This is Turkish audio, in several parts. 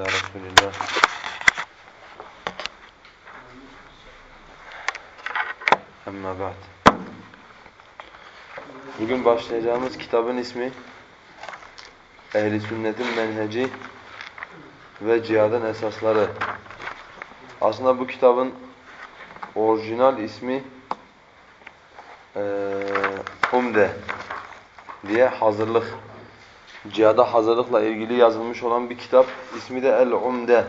ala Resulillah. Amma ba'd. Bugün başlayacağımız kitabın ismi Ehli Sünnet'in Menheci ve Cihad'ın Esasları. Aslında bu kitabın orijinal ismi e, Umde diye hazırlık cihada hazırlıkla ilgili yazılmış olan bir kitap. İsmi de El-Umde.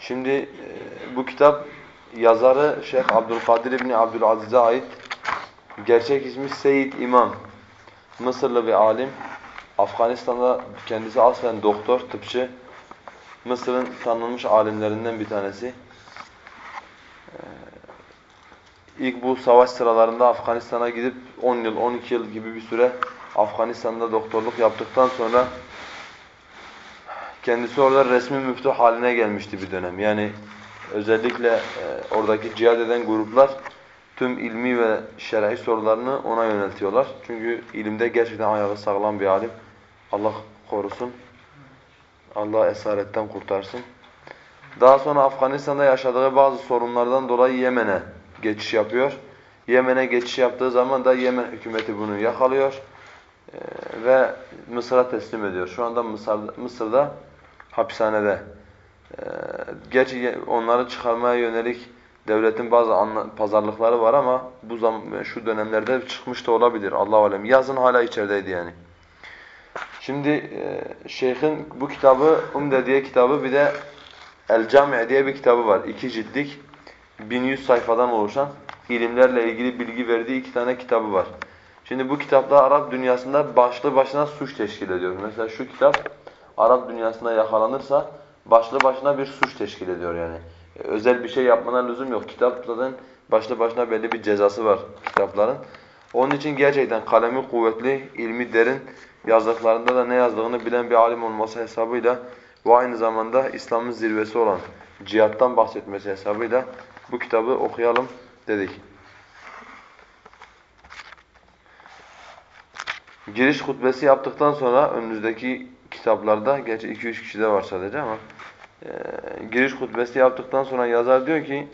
Şimdi e, bu kitap yazarı Şeyh Abdülkadir İbni Abdülaziz'e ait. Gerçek ismi Seyyid İmam. Mısırlı bir alim. Afganistan'da kendisi aslen doktor, tıpçı. Mısır'ın tanınmış alimlerinden bir tanesi. Ee, ilk bu savaş sıralarında Afganistan'a gidip 10 yıl, 12 yıl gibi bir süre Afganistan'da doktorluk yaptıktan sonra kendisi orada resmi müftü haline gelmişti bir dönem. Yani özellikle e, oradaki cihad eden gruplar tüm ilmi ve şer'i sorularını ona yöneltiyorlar. Çünkü ilimde gerçekten ayağı sağlam bir alim. Allah korusun. Allah esaretten kurtarsın. Daha sonra Afganistan'da yaşadığı bazı sorunlardan dolayı Yemen'e geçiş yapıyor. Yemen'e geçiş yaptığı zaman da Yemen hükümeti bunu yakalıyor ve Mısır'a teslim ediyor. Şu anda Mısır'da, Mısır'da hapishanede. Ee, gerçi onları çıkarmaya yönelik devletin bazı pazarlıkları var ama bu zaman şu dönemlerde çıkmış da olabilir. Allah alem. Yazın hala içerideydi yani. Şimdi e, şeyhin bu kitabı Umde diye kitabı bir de El Cami diye bir kitabı var. İki ciltlik 1100 sayfadan oluşan ilimlerle ilgili bilgi verdiği iki tane kitabı var. Şimdi bu kitaplar Arap dünyasında başlı başına suç teşkil ediyor. Mesela şu kitap Arap dünyasında yakalanırsa başlı başına bir suç teşkil ediyor yani. E, özel bir şey yapmana lüzum yok. Kitapların başlı başına belli bir cezası var kitapların. Onun için gerçekten kalemi kuvvetli, ilmi derin, yazdıklarında da ne yazdığını bilen bir alim olması hesabıyla ve aynı zamanda İslam'ın zirvesi olan cihattan bahsetmesi hesabıyla bu kitabı okuyalım dedik. Giriş hutbesi yaptıktan sonra önünüzdeki kitaplarda, gerçi 2-3 kişi de var sadece ama e, giriş hutbesi yaptıktan sonra yazar diyor ki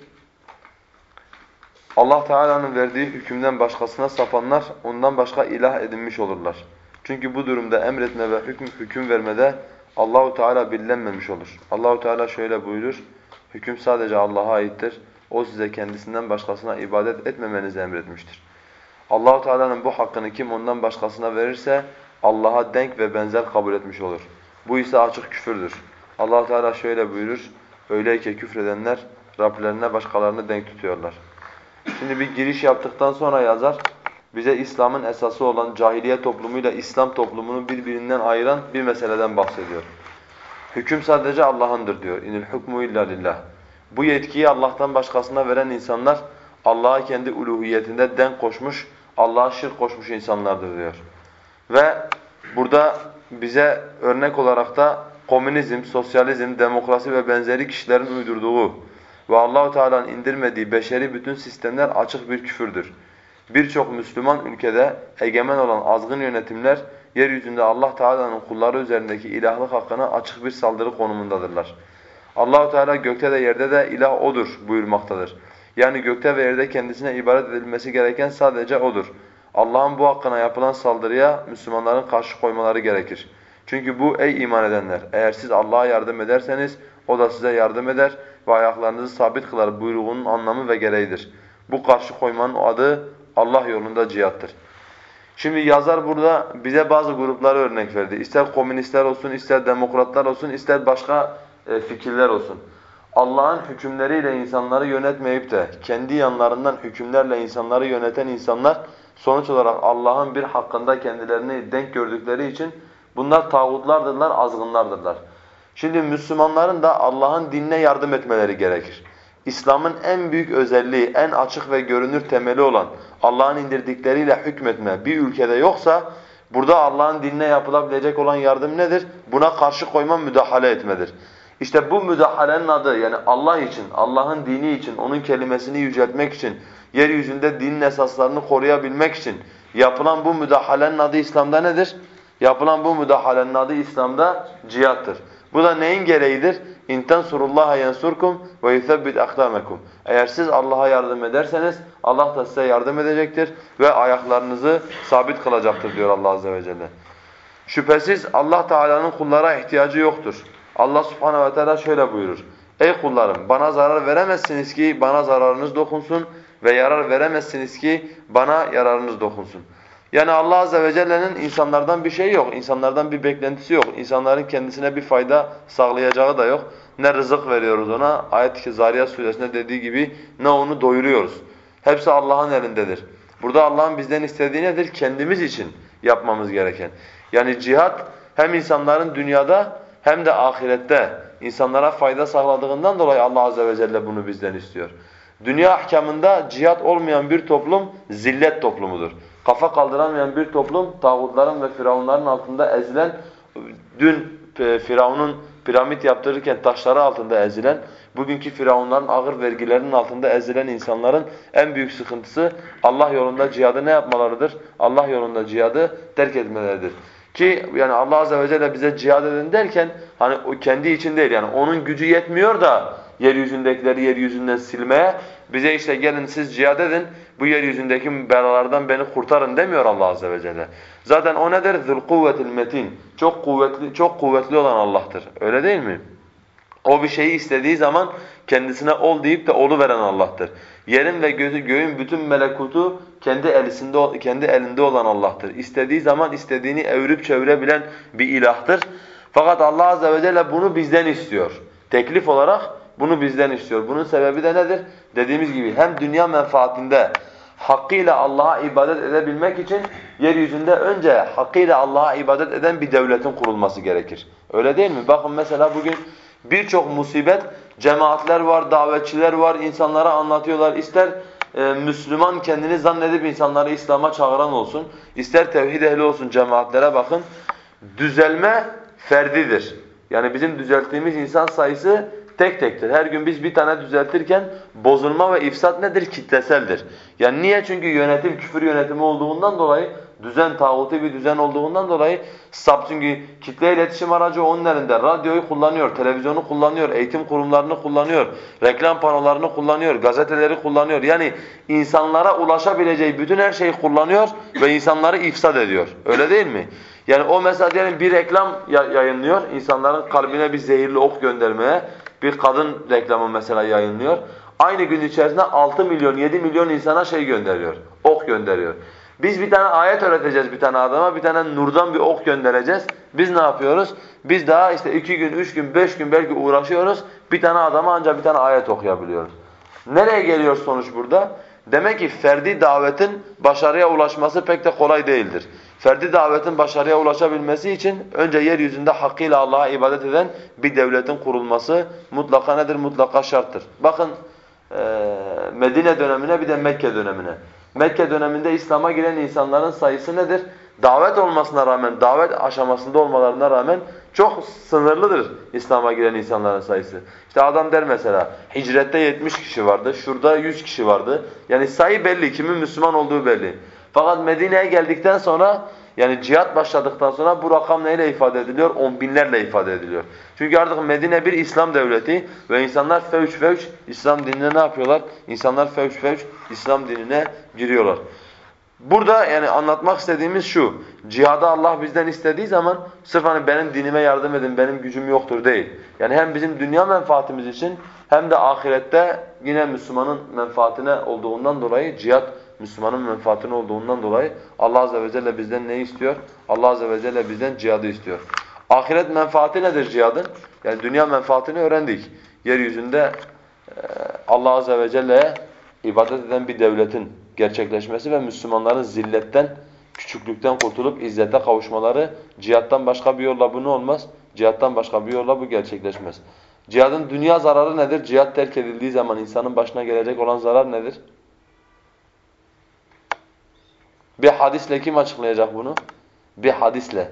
Allah Teala'nın verdiği hükümden başkasına sapanlar ondan başka ilah edinmiş olurlar. Çünkü bu durumda emretme ve hüküm hüküm vermede Allahu Teala billenmemiş olur. Allahu Teala şöyle buyurur: Hüküm sadece Allah'a aittir. O size kendisinden başkasına ibadet etmemenizi emretmiştir. Allahu Teala'nın bu hakkını kim ondan başkasına verirse Allah'a denk ve benzer kabul etmiş olur. Bu ise açık küfürdür. Allah Teala şöyle buyurur: Öyleyke küfredenler Rablerine başkalarını denk tutuyorlar. Şimdi bir giriş yaptıktan sonra yazar bize İslam'ın esası olan cahiliye toplumuyla İslam toplumunu birbirinden ayıran bir meseleden bahsediyor. Hüküm sadece Allah'ındır diyor. İnil hukmu illa lillah. Bu yetkiyi Allah'tan başkasına veren insanlar Allah'a kendi uluhiyetinde denk koşmuş, Allah'a şirk koşmuş insanlardır diyor. Ve burada bize örnek olarak da komünizm, sosyalizm, demokrasi ve benzeri kişilerin uydurduğu ve Allahu Teala'nın indirmediği beşeri bütün sistemler açık bir küfürdür. Birçok Müslüman ülkede egemen olan azgın yönetimler yeryüzünde Allah Teala'nın kulları üzerindeki ilahlık hakkına açık bir saldırı konumundadırlar. Allahu Teala gökte de yerde de ilah odur buyurmaktadır. Yani gökte ve yerde kendisine ibadet edilmesi gereken sadece odur. Allah'ın bu hakkına yapılan saldırıya Müslümanların karşı koymaları gerekir. Çünkü bu ey iman edenler eğer siz Allah'a yardım ederseniz o da size yardım eder ve ayaklarınızı sabit kılar buyruğunun anlamı ve gereğidir. Bu karşı koymanın adı Allah yolunda cihattır. Şimdi yazar burada bize bazı grupları örnek verdi. İster komünistler olsun, ister demokratlar olsun, ister başka e, fikirler olsun. Allah'ın hükümleriyle insanları yönetmeyip de kendi yanlarından hükümlerle insanları yöneten insanlar sonuç olarak Allah'ın bir hakkında kendilerini denk gördükleri için bunlar tağutlardırlar, azgınlardırlar. Şimdi Müslümanların da Allah'ın dinine yardım etmeleri gerekir. İslam'ın en büyük özelliği, en açık ve görünür temeli olan Allah'ın indirdikleriyle hükmetme bir ülkede yoksa burada Allah'ın dinine yapılabilecek olan yardım nedir? Buna karşı koyma, müdahale etmedir. İşte bu müdahalenin adı yani Allah için, Allah'ın dini için, onun kelimesini yüceltmek için, yeryüzünde dinin esaslarını koruyabilmek için yapılan bu müdahalenin adı İslam'da nedir? Yapılan bu müdahalenin adı İslam'da cihattır. Bu da neyin gereğidir? İn tensurullaha yensurkum ve yuthabbit akdamakum. Eğer siz Allah'a yardım ederseniz Allah da size yardım edecektir ve ayaklarınızı sabit kılacaktır diyor Allah azze ve celle. Şüphesiz Allah Teala'nın kullara ihtiyacı yoktur. Allah Subhanahu ve Teala şöyle buyurur. Ey kullarım bana zarar veremezsiniz ki bana zararınız dokunsun ve yarar veremezsiniz ki bana yararınız dokunsun. Yani Allah Azze ve Celle'nin insanlardan bir şey yok. İnsanlardan bir beklentisi yok. İnsanların kendisine bir fayda sağlayacağı da yok. Ne rızık veriyoruz ona. Ayet-i Zariyat suresinde dediği gibi ne onu doyuruyoruz. Hepsi Allah'ın elindedir. Burada Allah'ın bizden istediği nedir? Kendimiz için yapmamız gereken. Yani cihat hem insanların dünyada hem de ahirette insanlara fayda sağladığından dolayı Allah Azze ve Celle bunu bizden istiyor. Dünya ahkamında cihat olmayan bir toplum zillet toplumudur. Kafa kaldıramayan bir toplum tağutların ve firavunların altında ezilen, dün e, firavunun piramit yaptırırken taşları altında ezilen, bugünkü firavunların ağır vergilerinin altında ezilen insanların en büyük sıkıntısı Allah yolunda cihadı ne yapmalarıdır? Allah yolunda cihadı terk etmeleridir. Ki yani Allah azze ve celle bize cihad edin derken hani o kendi için değil yani onun gücü yetmiyor da yeryüzündekileri yeryüzünden silmeye bize işte gelin siz cihad edin bu yeryüzündeki belalardan beni kurtarın demiyor Allah azze ve celle. Zaten o nedir? Zul kuvvetil metin. Çok kuvvetli çok kuvvetli olan Allah'tır. Öyle değil mi? O bir şeyi istediği zaman kendisine ol deyip de olu veren Allah'tır. Yerin ve gözü göğün bütün melekutu kendi elinde kendi elinde olan Allah'tır. İstediği zaman istediğini evirip çevirebilen bir ilahtır. Fakat Allah azze ve celle bunu bizden istiyor. Teklif olarak bunu bizden istiyor. Bunun sebebi de nedir? Dediğimiz gibi hem dünya menfaatinde hakkıyla Allah'a ibadet edebilmek için yeryüzünde önce hakkıyla Allah'a ibadet eden bir devletin kurulması gerekir. Öyle değil mi? Bakın mesela bugün birçok musibet, cemaatler var, davetçiler var, insanlara anlatıyorlar. İster e, Müslüman kendini zannedip insanları İslam'a çağıran olsun, ister tevhid ehli olsun cemaatlere bakın. Düzelme ferdidir. Yani bizim düzelttiğimiz insan sayısı tek tektir. Her gün biz bir tane düzeltirken bozulma ve ifsat nedir? Kitleseldir. Yani niye? Çünkü yönetim küfür yönetimi olduğundan dolayı düzen tağuti bir düzen olduğundan dolayı sap çünkü kitle iletişim aracı onun elinde. Radyoyu kullanıyor, televizyonu kullanıyor, eğitim kurumlarını kullanıyor, reklam panolarını kullanıyor, gazeteleri kullanıyor. Yani insanlara ulaşabileceği bütün her şeyi kullanıyor ve insanları ifsad ediyor. Öyle değil mi? Yani o mesela diyelim bir reklam yayınlıyor, insanların kalbine bir zehirli ok göndermeye bir kadın reklamı mesela yayınlıyor. Aynı gün içerisinde 6 milyon, 7 milyon insana şey gönderiyor, ok gönderiyor. Biz bir tane ayet öğreteceğiz bir tane adama, bir tane nurdan bir ok göndereceğiz. Biz ne yapıyoruz? Biz daha işte iki gün, üç gün, beş gün belki uğraşıyoruz. Bir tane adama ancak bir tane ayet okuyabiliyoruz. Nereye geliyor sonuç burada? Demek ki ferdi davetin başarıya ulaşması pek de kolay değildir. Ferdi davetin başarıya ulaşabilmesi için önce yeryüzünde hakkıyla Allah'a ibadet eden bir devletin kurulması mutlaka nedir? Mutlaka şarttır. Bakın Medine dönemine bir de Mekke dönemine. Mekke döneminde İslam'a giren insanların sayısı nedir? Davet olmasına rağmen, davet aşamasında olmalarına rağmen çok sınırlıdır İslam'a giren insanların sayısı. İşte adam der mesela, hicrette 70 kişi vardı, şurada 100 kişi vardı. Yani sayı belli, kimin Müslüman olduğu belli. Fakat Medine'ye geldikten sonra yani cihat başladıktan sonra bu rakam neyle ifade ediliyor? On binlerle ifade ediliyor. Çünkü artık Medine bir İslam devleti ve insanlar fevç fevç İslam dinine ne yapıyorlar? İnsanlar fevç fevç İslam dinine giriyorlar. Burada yani anlatmak istediğimiz şu, cihada Allah bizden istediği zaman sırf hani benim dinime yardım edin, benim gücüm yoktur değil. Yani hem bizim dünya menfaatimiz için hem de ahirette yine Müslümanın menfaatine olduğundan dolayı cihat Müslümanın menfaatine olduğundan dolayı Allah Azze ve Celle bizden ne istiyor? Allah Azze ve Celle bizden cihadı istiyor. Ahiret menfaati nedir cihadın? Yani dünya menfaatini öğrendik. Yeryüzünde e, Allah Azze ve Celle'ye ibadet eden bir devletin gerçekleşmesi ve Müslümanların zilletten, küçüklükten kurtulup izzete kavuşmaları cihattan başka bir yolla bu ne olmaz? Cihattan başka bir yolla bu gerçekleşmez. Cihadın dünya zararı nedir? Cihat terk edildiği zaman insanın başına gelecek olan zarar nedir? Bir hadisle kim açıklayacak bunu? Bir hadisle.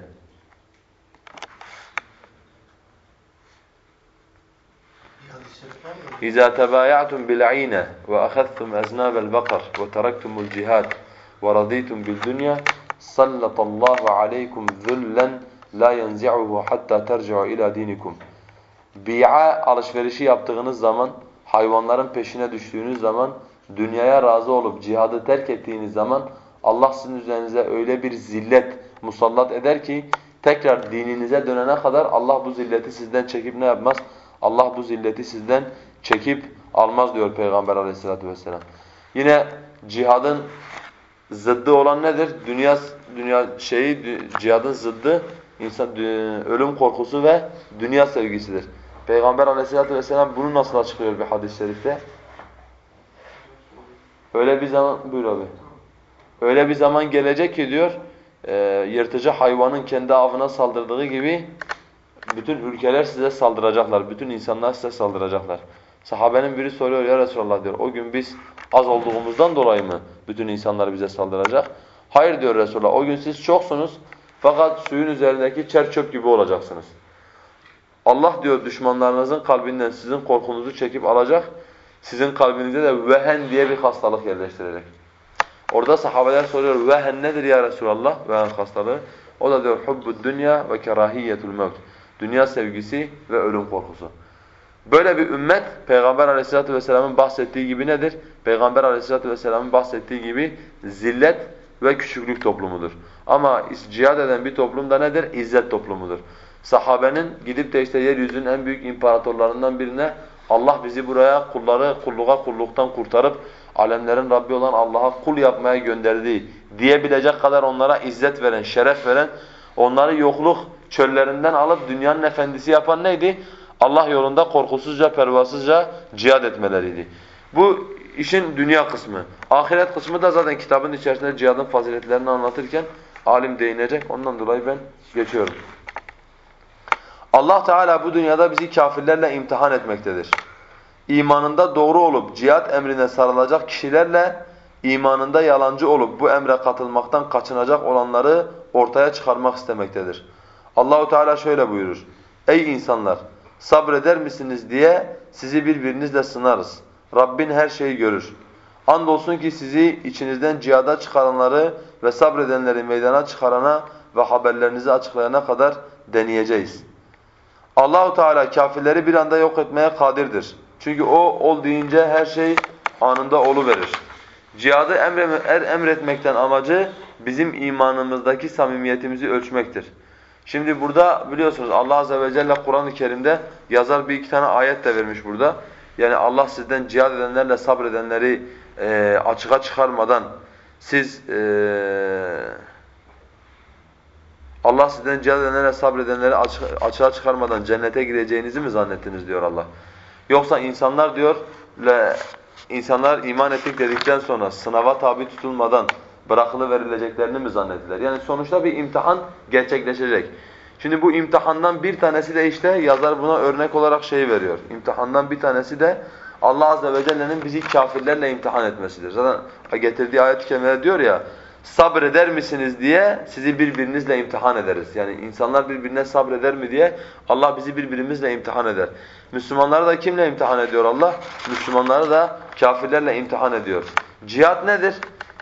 إذا تبايعتم بالعينة وأخذتم أذناب البقر وتركتم الجهاد ورضيتم بالدنيا سلط الله عليكم ذلا لا ينزعه حتى ترجعوا إلى دينكم Bi'a alışverişi yaptığınız zaman, hayvanların peşine düştüğünüz zaman, dünyaya razı olup cihadı terk ettiğiniz zaman Allah sizin üzerinize öyle bir zillet musallat eder ki tekrar dininize dönene kadar Allah bu zilleti sizden çekip ne yapmaz? Allah bu zilleti sizden çekip almaz diyor Peygamber aleyhissalatu vesselam. Yine cihadın zıddı olan nedir? Dünya dünya şeyi cihadın zıddı insan ölüm korkusu ve dünya sevgisidir. Peygamber Aleyhisselatü vesselam bunu nasıl açıklıyor bir hadis-i şerifte? Öyle bir zaman buyur abi. Öyle bir zaman gelecek ki diyor e, yırtıcı hayvanın kendi avına saldırdığı gibi bütün ülkeler size saldıracaklar. Bütün insanlar size saldıracaklar. Sahabenin biri soruyor ya Resulallah diyor. O gün biz az olduğumuzdan dolayı mı bütün insanlar bize saldıracak? Hayır diyor Resulullah. O gün siz çoksunuz fakat suyun üzerindeki çer çöp gibi olacaksınız. Allah diyor düşmanlarınızın kalbinden sizin korkunuzu çekip alacak. Sizin kalbinize de vehen diye bir hastalık yerleştirecek. Orada sahabeler soruyor vehen nedir ya Resulallah? Vehen hastalığı. O da diyor hubbud dünya ve kerahiyetul mevt. Dünya sevgisi ve ölüm korkusu. Böyle bir ümmet Peygamber Aleyhisselatü vesselamın bahsettiği gibi nedir? Peygamber Aleyhisselatü vesselamın bahsettiği gibi zillet ve küçüklük toplumudur. Ama cihad eden bir toplum da nedir? İzzet toplumudur. Sahabenin gidip de işte yeryüzünün en büyük imparatorlarından birine Allah bizi buraya kulları kulluğa kulluktan kurtarıp alemlerin Rabbi olan Allah'a kul yapmaya gönderdi diyebilecek kadar onlara izzet veren, şeref veren, onları yokluk çöllerinden alıp dünyanın efendisi yapan neydi? Allah yolunda korkusuzca, pervasızca cihad etmeleriydi. Bu işin dünya kısmı. Ahiret kısmı da zaten kitabın içerisinde cihadın faziletlerini anlatırken alim değinecek. Ondan dolayı ben geçiyorum. Allah Teala bu dünyada bizi kafirlerle imtihan etmektedir. İmanında doğru olup cihat emrine sarılacak kişilerle imanında yalancı olup bu emre katılmaktan kaçınacak olanları ortaya çıkarmak istemektedir. Allahu Teala şöyle buyurur. Ey insanlar sabreder misiniz diye sizi birbirinizle sınarız. Rabbin her şeyi görür. Andolsun ki sizi içinizden cihada çıkaranları ve sabredenleri meydana çıkarana ve haberlerinizi açıklayana kadar deneyeceğiz. Allahu Teala kafirleri bir anda yok etmeye kadirdir. Çünkü o ol deyince her şey anında olu verir. Cihadı er, emretmekten amacı bizim imanımızdaki samimiyetimizi ölçmektir. Şimdi burada biliyorsunuz Allah azze ve celle Kur'an-ı Kerim'de yazar bir iki tane ayet de vermiş burada. Yani Allah sizden cihad edenlerle sabredenleri e, açığa çıkarmadan siz e, Allah sizden cihad edenlerle sabredenleri açığa çıkarmadan cennete gireceğinizi mi zannettiniz diyor Allah. Yoksa insanlar diyor insanlar iman ettik dedikten sonra sınava tabi tutulmadan bırakılı verileceklerini mi zannettiler? Yani sonuçta bir imtihan gerçekleşecek. Şimdi bu imtihandan bir tanesi de işte yazar buna örnek olarak şey veriyor. İmtihandan bir tanesi de Allah azze ve celle'nin bizi kafirlerle imtihan etmesidir. Zaten getirdiği ayet-i diyor ya sabreder misiniz diye sizi birbirinizle imtihan ederiz. Yani insanlar birbirine sabreder mi diye Allah bizi birbirimizle imtihan eder. Müslümanları da kimle imtihan ediyor Allah? Müslümanları da kafirlerle imtihan ediyor. Cihat nedir?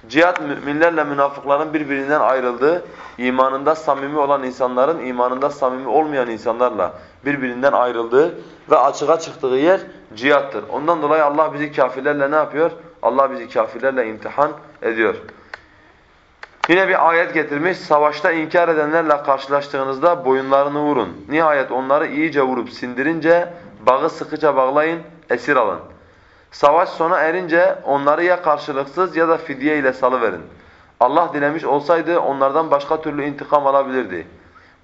Cihat müminlerle münafıkların birbirinden ayrıldığı, imanında samimi olan insanların imanında samimi olmayan insanlarla birbirinden ayrıldığı ve açığa çıktığı yer cihattır. Ondan dolayı Allah bizi kafirlerle ne yapıyor? Allah bizi kafirlerle imtihan ediyor. Yine bir ayet getirmiş. Savaşta inkar edenlerle karşılaştığınızda boyunlarını vurun. Nihayet onları iyice vurup sindirince bağı sıkıca bağlayın, esir alın. Savaş sona erince onları ya karşılıksız ya da fidye ile salıverin. Allah dilemiş olsaydı onlardan başka türlü intikam alabilirdi.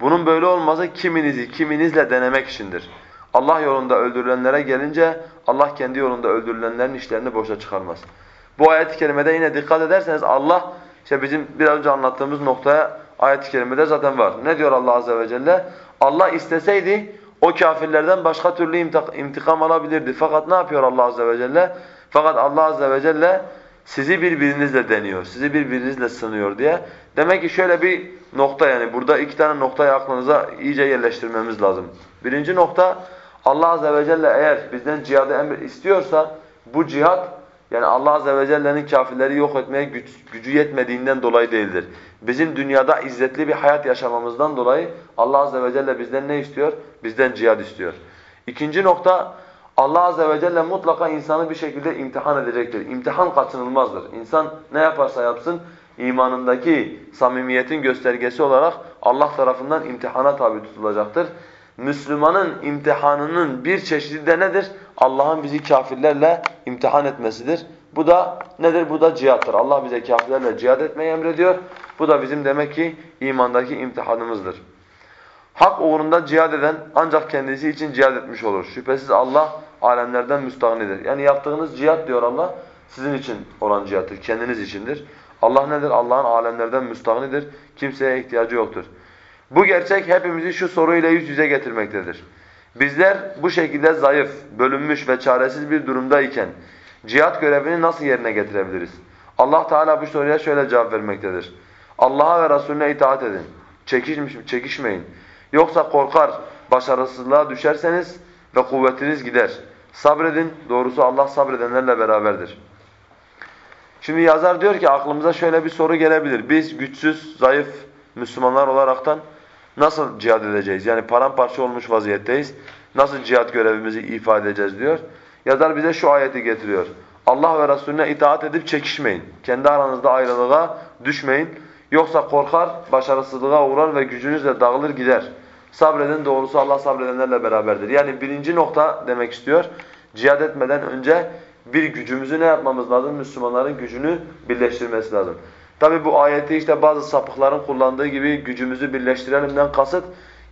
Bunun böyle olması kiminizi kiminizle denemek içindir. Allah yolunda öldürülenlere gelince Allah kendi yolunda öldürülenlerin işlerini boşa çıkarmaz. Bu ayet-i kerimede yine dikkat ederseniz Allah işte bizim biraz önce anlattığımız noktaya ayet-i kerimede zaten var. Ne diyor Allah azze ve celle? Allah isteseydi o kafirlerden başka türlü intikam alabilirdi. Fakat ne yapıyor Allah azze ve celle? Fakat Allah azze ve celle sizi birbirinizle deniyor, sizi birbirinizle sınıyor diye. Demek ki şöyle bir nokta yani burada iki tane noktayı aklınıza iyice yerleştirmemiz lazım. Birinci nokta Allah azze ve celle eğer bizden cihadı emir istiyorsa bu cihat yani Allah azze ve celle'nin kafirleri yok etmeye güç, gücü yetmediğinden dolayı değildir. Bizim dünyada izzetli bir hayat yaşamamızdan dolayı Allah azze ve celle bizden ne istiyor? Bizden cihad istiyor. İkinci nokta Allah azze ve celle mutlaka insanı bir şekilde imtihan edecektir. İmtihan kaçınılmazdır. İnsan ne yaparsa yapsın imanındaki samimiyetin göstergesi olarak Allah tarafından imtihana tabi tutulacaktır. Müslümanın imtihanının bir çeşidi de nedir? Allah'ın bizi kafirlerle imtihan etmesidir. Bu da nedir? Bu da cihattır. Allah bize kafirlerle cihad etmeyi emrediyor. Bu da bizim demek ki imandaki imtihanımızdır. Hak uğrunda cihad eden ancak kendisi için cihad etmiş olur. Şüphesiz Allah alemlerden müstahnidir. Yani yaptığınız cihat diyor Allah sizin için olan cihattır, kendiniz içindir. Allah nedir? Allah'ın alemlerden müstahnidir. Kimseye ihtiyacı yoktur. Bu gerçek hepimizi şu soruyla yüz yüze getirmektedir. Bizler bu şekilde zayıf, bölünmüş ve çaresiz bir durumdayken cihat görevini nasıl yerine getirebiliriz? Allah Teala bu soruya şöyle cevap vermektedir. Allah'a ve Resulüne itaat edin. Çekişmiş, çekişmeyin. Yoksa korkar, başarısızlığa düşerseniz ve kuvvetiniz gider. Sabredin, doğrusu Allah sabredenlerle beraberdir. Şimdi yazar diyor ki aklımıza şöyle bir soru gelebilir. Biz güçsüz, zayıf Müslümanlar olaraktan nasıl cihad edeceğiz? Yani paramparça olmuş vaziyetteyiz. Nasıl cihad görevimizi ifade edeceğiz diyor. Yazar bize şu ayeti getiriyor. Allah ve Resulüne itaat edip çekişmeyin. Kendi aranızda ayrılığa düşmeyin. Yoksa korkar, başarısızlığa uğrar ve gücünüzle dağılır gider. Sabredin doğrusu Allah sabredenlerle beraberdir. Yani birinci nokta demek istiyor. Cihad etmeden önce bir gücümüzü ne yapmamız lazım? Müslümanların gücünü birleştirmesi lazım. Tabi bu ayeti işte bazı sapıkların kullandığı gibi gücümüzü birleştirelimden kasıt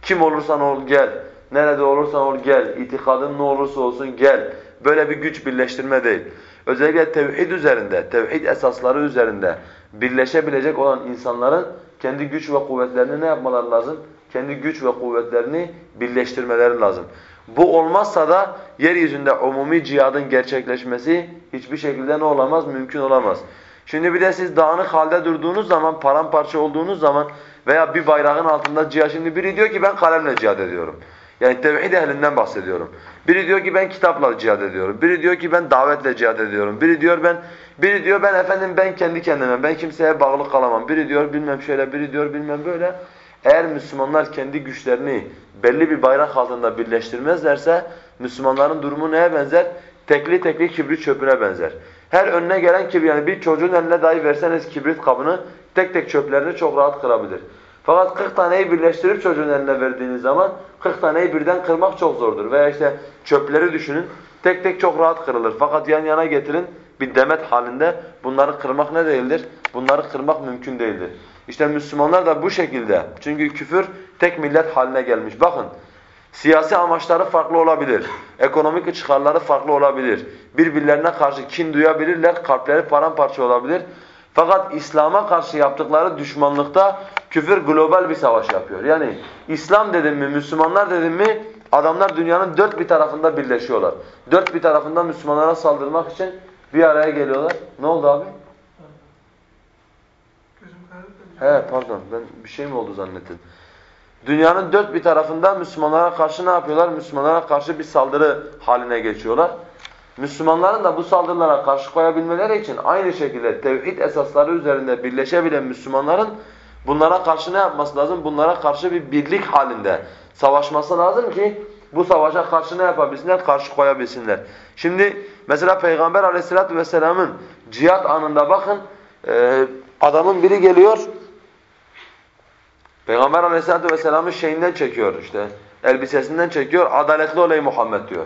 kim olursan ol gel, nerede olursan ol gel, itikadın ne olursa olsun gel. Böyle bir güç birleştirme değil. Özellikle tevhid üzerinde, tevhid esasları üzerinde birleşebilecek olan insanların kendi güç ve kuvvetlerini ne yapmaları lazım? Kendi güç ve kuvvetlerini birleştirmeleri lazım. Bu olmazsa da yeryüzünde umumi cihadın gerçekleşmesi hiçbir şekilde ne olamaz? Mümkün olamaz. Şimdi bir de siz dağınık halde durduğunuz zaman, paramparça olduğunuz zaman veya bir bayrağın altında cihad. Şimdi biri diyor ki ben kalemle cihad ediyorum. Yani tevhid ehlinden bahsediyorum. Biri diyor ki ben kitapla cihad ediyorum. Biri diyor ki ben davetle cihad ediyorum. Biri diyor ben biri diyor ben efendim ben kendi kendime ben kimseye bağlı kalamam. Biri diyor bilmem şöyle, biri diyor bilmem böyle. Eğer Müslümanlar kendi güçlerini belli bir bayrak altında birleştirmezlerse Müslümanların durumu neye benzer? Tekli tekli kibrit çöpüne benzer. Her önüne gelen kibrit yani bir çocuğun eline dahi verseniz kibrit kabını tek tek çöplerini çok rahat kırabilir. Fakat 40 taneyi birleştirip çocuğun eline verdiğiniz zaman 40 taneyi birden kırmak çok zordur. Veya işte çöpleri düşünün tek tek çok rahat kırılır. Fakat yan yana getirin bir demet halinde bunları kırmak ne değildir? Bunları kırmak mümkün değildir. İşte Müslümanlar da bu şekilde. Çünkü küfür tek millet haline gelmiş. Bakın siyasi amaçları farklı olabilir. Ekonomik çıkarları farklı olabilir. Birbirlerine karşı kin duyabilirler. Kalpleri paramparça olabilir. Fakat İslam'a karşı yaptıkları düşmanlıkta küfür global bir savaş yapıyor. Yani İslam dedim mi, Müslümanlar dedim mi adamlar dünyanın dört bir tarafında birleşiyorlar. Dört bir tarafında Müslümanlara saldırmak için bir araya geliyorlar. Ne oldu abi? He pardon ben bir şey mi oldu zannettim. Dünyanın dört bir tarafında Müslümanlara karşı ne yapıyorlar? Müslümanlara karşı bir saldırı haline geçiyorlar. Müslümanların da bu saldırılara karşı koyabilmeleri için aynı şekilde tevhid esasları üzerinde birleşebilen Müslümanların bunlara karşı ne yapması lazım? Bunlara karşı bir birlik halinde savaşması lazım ki bu savaşa karşı ne yapabilsinler? Karşı koyabilsinler. Şimdi mesela Peygamber aleyhissalatu vesselamın cihat anında bakın adamın biri geliyor Peygamber aleyhissalatu vesselamın şeyinden çekiyor işte elbisesinden çekiyor adaletli ol ey Muhammed diyor.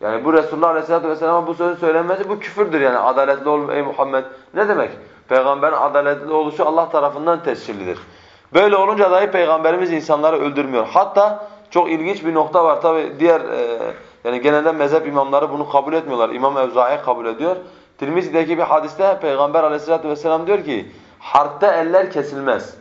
Yani bu Resulullah Aleyhisselatü Vesselam'a bu sözü söylenmesi bu küfürdür yani. Adaletli ol ey Muhammed. Ne demek? Peygamberin adaletli oluşu Allah tarafından tescillidir. Böyle olunca dahi Peygamberimiz insanları öldürmüyor. Hatta çok ilginç bir nokta var. Tabi diğer e, yani genelde mezhep imamları bunu kabul etmiyorlar. İmam Evzai kabul ediyor. Tirmizi'deki bir hadiste Peygamber Aleyhisselatü Vesselam diyor ki harpte eller kesilmez.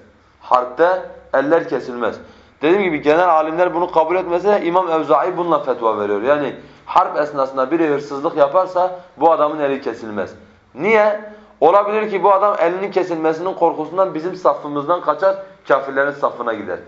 Harpte eller kesilmez. Dediğim gibi genel alimler bunu kabul etmese İmam Evzai bununla fetva veriyor. Yani harp esnasında biri hırsızlık yaparsa bu adamın eli kesilmez. Niye? Olabilir ki bu adam elinin kesilmesinin korkusundan bizim safımızdan kaçar, kafirlerin safına gider.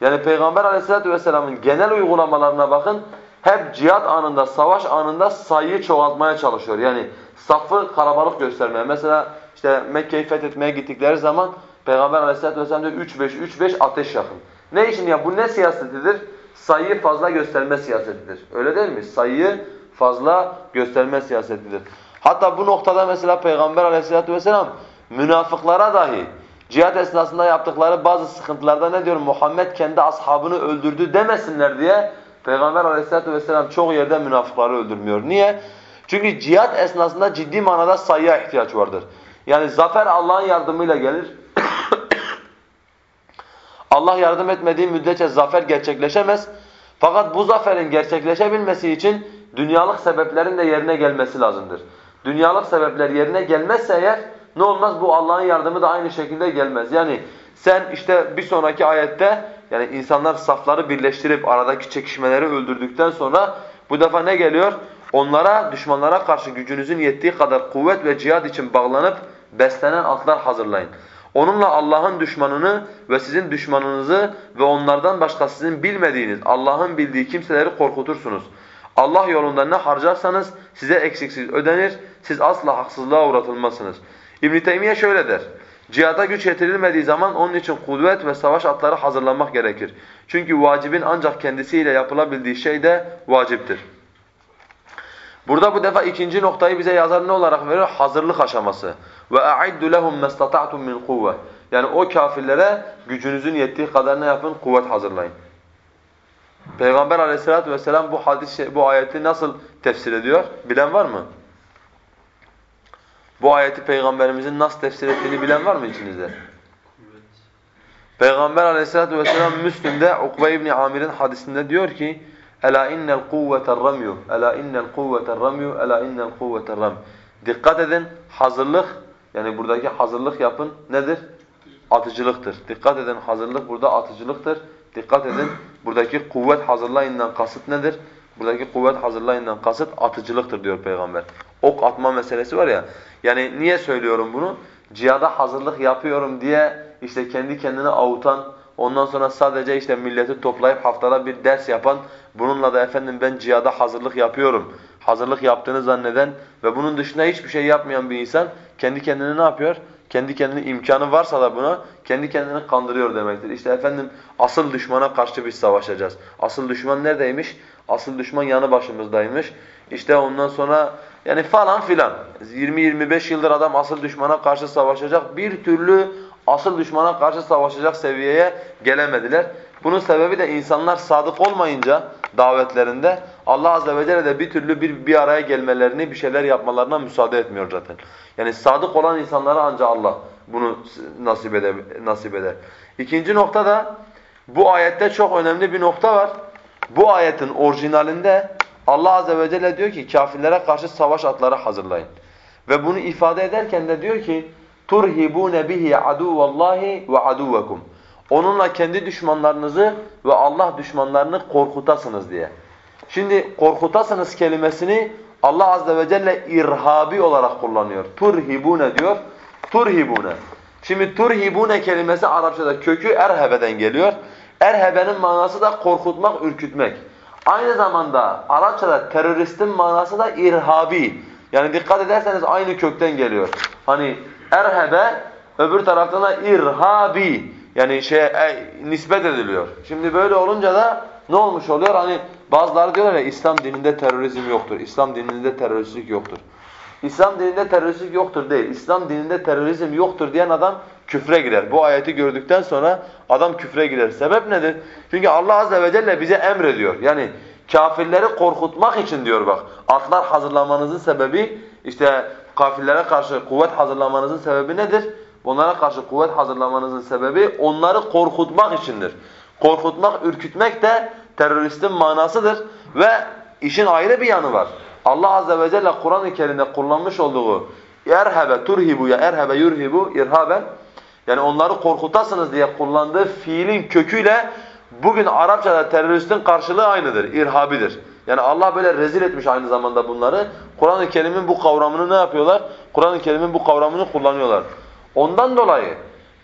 Yani Peygamber aleyhissalatu vesselamın genel uygulamalarına bakın, hep cihat anında, savaş anında sayıyı çoğaltmaya çalışıyor. Yani safı kalabalık göstermeye. Mesela işte Mekke'yi fethetmeye gittikleri zaman Peygamber aleyhissalatu vesselam diyor 3-5, 3-5 ateş yakın. Ne için ya? Bu ne siyasetidir? Sayıyı fazla gösterme siyasetidir. Öyle değil mi? Sayıyı fazla gösterme siyasetidir. Hatta bu noktada mesela Peygamber aleyhissalatu vesselam münafıklara dahi cihat esnasında yaptıkları bazı sıkıntılarda ne diyor? Muhammed kendi ashabını öldürdü demesinler diye Peygamber aleyhissalatu vesselam çok yerde münafıkları öldürmüyor. Niye? Çünkü cihat esnasında ciddi manada sayıya ihtiyaç vardır. Yani zafer Allah'ın yardımıyla gelir. Allah yardım etmediği müddetçe zafer gerçekleşemez. Fakat bu zaferin gerçekleşebilmesi için dünyalık sebeplerin de yerine gelmesi lazımdır. Dünyalık sebepler yerine gelmezse eğer ne olmaz? Bu Allah'ın yardımı da aynı şekilde gelmez. Yani sen işte bir sonraki ayette yani insanlar safları birleştirip aradaki çekişmeleri öldürdükten sonra bu defa ne geliyor? Onlara, düşmanlara karşı gücünüzün yettiği kadar kuvvet ve cihad için bağlanıp beslenen atlar hazırlayın. Onunla Allah'ın düşmanını ve sizin düşmanınızı ve onlardan başka sizin bilmediğiniz Allah'ın bildiği kimseleri korkutursunuz. Allah yolunda ne harcarsanız size eksiksiz ödenir, siz asla haksızlığa uğratılmazsınız. İbn Teymiye şöyle der. Cihada güç yetirilmediği zaman onun için kuvvet ve savaş atları hazırlanmak gerekir. Çünkü vacibin ancak kendisiyle yapılabildiği şey de vaciptir. Burada bu defa ikinci noktayı bize yazar ne olarak veriyor? Hazırlık aşaması. Ve a'iddu lehum mastata'tum min kuvve. Yani o kafirlere gücünüzün yettiği kadar ne yapın? Kuvvet hazırlayın. Peygamber Aleyhisselatü vesselam bu hadis bu ayeti nasıl tefsir ediyor? Bilen var mı? Bu ayeti peygamberimizin nasıl tefsir ettiğini bilen var mı içinizde? Peygamber Aleyhisselatü vesselam Müslim'de Ukbe İbni Amir'in hadisinde diyor ki Ela innel kuvveter ramyu. Ela innel kuvveter ramyu. Ela innel kuvveter ram. Dikkat edin. Hazırlık yani buradaki hazırlık yapın nedir? Atıcılıktır. Dikkat edin hazırlık burada atıcılıktır. Dikkat edin buradaki kuvvet hazırlayından kasıt nedir? Buradaki kuvvet hazırlayından kasıt atıcılıktır diyor peygamber. Ok atma meselesi var ya. Yani niye söylüyorum bunu? Cihada hazırlık yapıyorum diye işte kendi kendine avutan, ondan sonra sadece işte milleti toplayıp haftada bir ders yapan, bununla da efendim ben cihada hazırlık yapıyorum, hazırlık yaptığını zanneden ve bunun dışında hiçbir şey yapmayan bir insan kendi kendine ne yapıyor? Kendi kendine imkanı varsa da buna kendi kendini kandırıyor demektir. İşte efendim asıl düşmana karşı biz savaşacağız. Asıl düşman neredeymiş? Asıl düşman yanı başımızdaymış. İşte ondan sonra yani falan filan. 20-25 yıldır adam asıl düşmana karşı savaşacak. Bir türlü asıl düşmana karşı savaşacak seviyeye gelemediler. Bunun sebebi de insanlar sadık olmayınca davetlerinde Allah azze ve celle de bir türlü bir, bir araya gelmelerini, bir şeyler yapmalarına müsaade etmiyor zaten. Yani sadık olan insanlara ancak Allah bunu nasip eder. Nasip eder. İkinci nokta da bu ayette çok önemli bir nokta var. Bu ayetin orijinalinde Allah azze ve celle diyor ki kafirlere karşı savaş atları hazırlayın. Ve bunu ifade ederken de diyor ki turhibune bihi aduvallahi ve aduvekum. Onunla kendi düşmanlarınızı ve Allah düşmanlarını korkutasınız diye. Şimdi korkutasınız kelimesini Allah azze ve celle irhabi olarak kullanıyor. Turhibune diyor. Turhibune. Şimdi turhibune kelimesi Arapçada kökü erhebeden geliyor. Erhebenin manası da korkutmak, ürkütmek. Aynı zamanda Arapçada teröristin manası da irhabi. Yani dikkat ederseniz aynı kökten geliyor. Hani erhebe öbür taraftan da irhabi. Yani şey e, nispet ediliyor. Şimdi böyle olunca da ne olmuş oluyor? Hani bazıları diyorlar ya İslam dininde terörizm yoktur. İslam dininde teröristlik yoktur. İslam dininde teröristlik yoktur değil. İslam dininde terörizm yoktur diyen adam küfre girer. Bu ayeti gördükten sonra adam küfre girer. Sebep nedir? Çünkü Allah azze ve celle bize emrediyor. Yani kafirleri korkutmak için diyor bak. Atlar hazırlamanızın sebebi işte kafirlere karşı kuvvet hazırlamanızın sebebi nedir? Onlara karşı kuvvet hazırlamanızın sebebi onları korkutmak içindir. Korkutmak, ürkütmek de teröristin manasıdır ve işin ayrı bir yanı var. Allah azze ve celle Kur'an-ı Kerim'de kullanmış olduğu erhebe turhibu ya erhebe yurhibu irhaben yani onları korkutasınız diye kullandığı fiilin köküyle bugün Arapçada teröristin karşılığı aynıdır, irhabidir. Yani Allah böyle rezil etmiş aynı zamanda bunları. Kur'an-ı Kerim'in bu kavramını ne yapıyorlar? Kur'an-ı Kerim'in bu kavramını kullanıyorlar. Ondan dolayı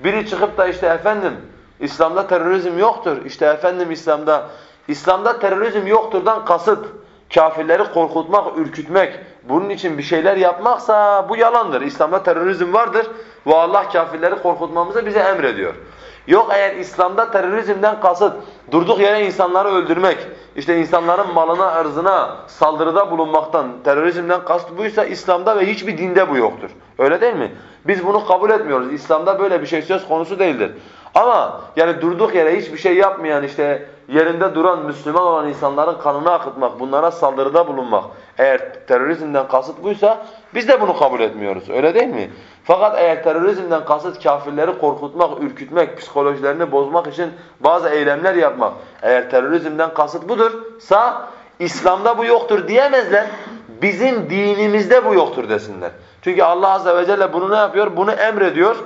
biri çıkıp da işte efendim İslam'da terörizm yoktur. İşte efendim İslam'da İslam'da terörizm yokturdan kasıt kafirleri korkutmak, ürkütmek, bunun için bir şeyler yapmaksa bu yalandır. İslam'da terörizm vardır ve Allah kafirleri korkutmamızı bize emrediyor. Yok eğer İslam'da terörizmden kasıt durduk yere insanları öldürmek, işte insanların malına, ırzına saldırıda bulunmaktan, terörizmden kasıt buysa İslam'da ve hiçbir dinde bu yoktur. Öyle değil mi? Biz bunu kabul etmiyoruz. İslam'da böyle bir şey söz konusu değildir. Ama yani durduk yere hiçbir şey yapmayan işte yerinde duran Müslüman olan insanların kanını akıtmak, bunlara saldırıda bulunmak eğer terörizmden kasıt buysa biz de bunu kabul etmiyoruz. Öyle değil mi? Fakat eğer terörizmden kasıt kafirleri korkutmak, ürkütmek, psikolojilerini bozmak için bazı eylemler yapmak eğer terörizmden kasıt budursa İslam'da bu yoktur diyemezler. Bizim dinimizde bu yoktur desinler. Çünkü Allah azze ve celle bunu ne yapıyor? Bunu emrediyor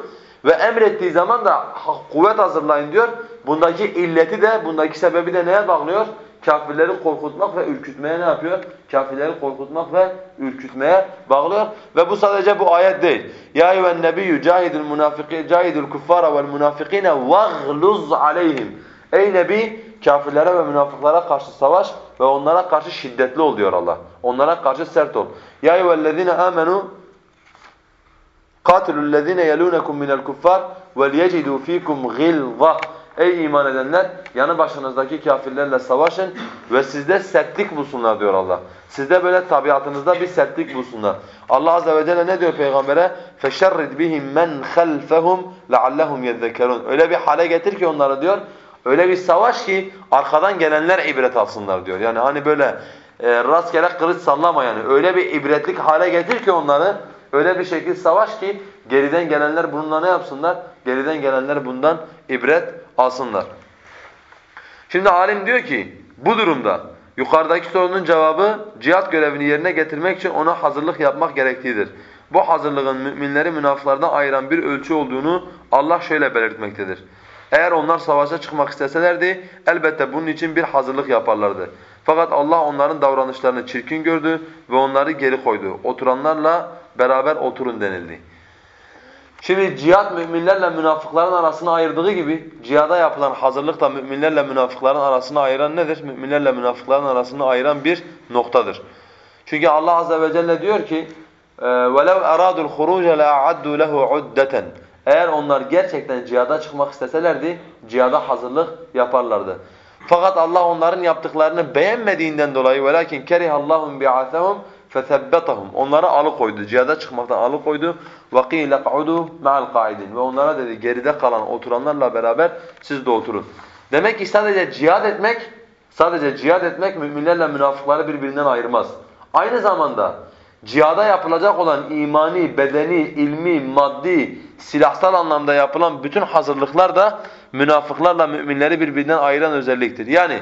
ve emrettiği zaman da kuvvet hazırlayın diyor. Bundaki illeti de, bundaki sebebi de neye bağlıyor? Kafirleri korkutmak ve ürkütmeye ne yapıyor? Kafirleri korkutmak ve ürkütmeye bağlıyor. Ve bu sadece bu ayet değil. Ya eyyühen nebiyyü cahidul munafikin cahidul kuffara vel munafikine vaghluz aleyhim. Ey nebi kafirlere ve münafıklara karşı savaş ve onlara karşı şiddetli ol diyor Allah. Onlara karşı sert ol. Ya eyyühellezine amenu قَاتِلُوا الَّذ۪ينَ يَلُونَكُمْ مِنَ الْكُفَّارِ وَلْيَجِدُوا ف۪يكُمْ غِلْظَةً Ey iman edenler yanı başınızdaki kafirlerle savaşın ve sizde sertlik bulsunlar diyor Allah. Sizde böyle tabiatınızda bir sertlik bulsunlar. Allah azze ve celle ne diyor peygambere? Feşerrid bihim men halfehum leallehum yezzekerun. Öyle bir hale getir ki onları diyor. Öyle bir savaş ki arkadan gelenler ibret alsınlar diyor. Yani hani böyle e, rastgele kılıç sallama yani. Öyle bir ibretlik hale getir ki onları Öyle bir şekilde savaş ki geriden gelenler bununla ne yapsınlar? Geriden gelenler bundan ibret alsınlar. Şimdi alim diyor ki bu durumda yukarıdaki sorunun cevabı cihat görevini yerine getirmek için ona hazırlık yapmak gerektiğidir. Bu hazırlığın müminleri münafıklardan ayıran bir ölçü olduğunu Allah şöyle belirtmektedir. Eğer onlar savaşa çıkmak isteselerdi elbette bunun için bir hazırlık yaparlardı. Fakat Allah onların davranışlarını çirkin gördü ve onları geri koydu. Oturanlarla beraber oturun denildi. Şimdi cihat müminlerle münafıkların arasını ayırdığı gibi cihada yapılan hazırlık da müminlerle münafıkların arasını ayıran nedir? Müminlerle münafıkların arasını ayıran bir noktadır. Çünkü Allah azze ve celle diyor ki: "Velev eradul huruca la'addu lehu uddeten." Eğer onlar gerçekten cihada çıkmak isteselerdi cihada hazırlık yaparlardı. Fakat Allah onların yaptıklarını beğenmediğinden dolayı velakin kerihallahum bi'asahum فَثَبَّتَهُمْ Onları alıkoydu, cihada çıkmaktan alıkoydu. وَقِيلَ قَعُدُوا مَعَ الْقَائِدِينَ Ve onlara dedi geride kalan oturanlarla beraber siz de oturun. Demek ki sadece cihad etmek, sadece cihad etmek müminlerle münafıkları birbirinden ayırmaz. Aynı zamanda cihada yapılacak olan imani, bedeni, ilmi, maddi, silahsal anlamda yapılan bütün hazırlıklar da münafıklarla müminleri birbirinden ayıran özelliktir. Yani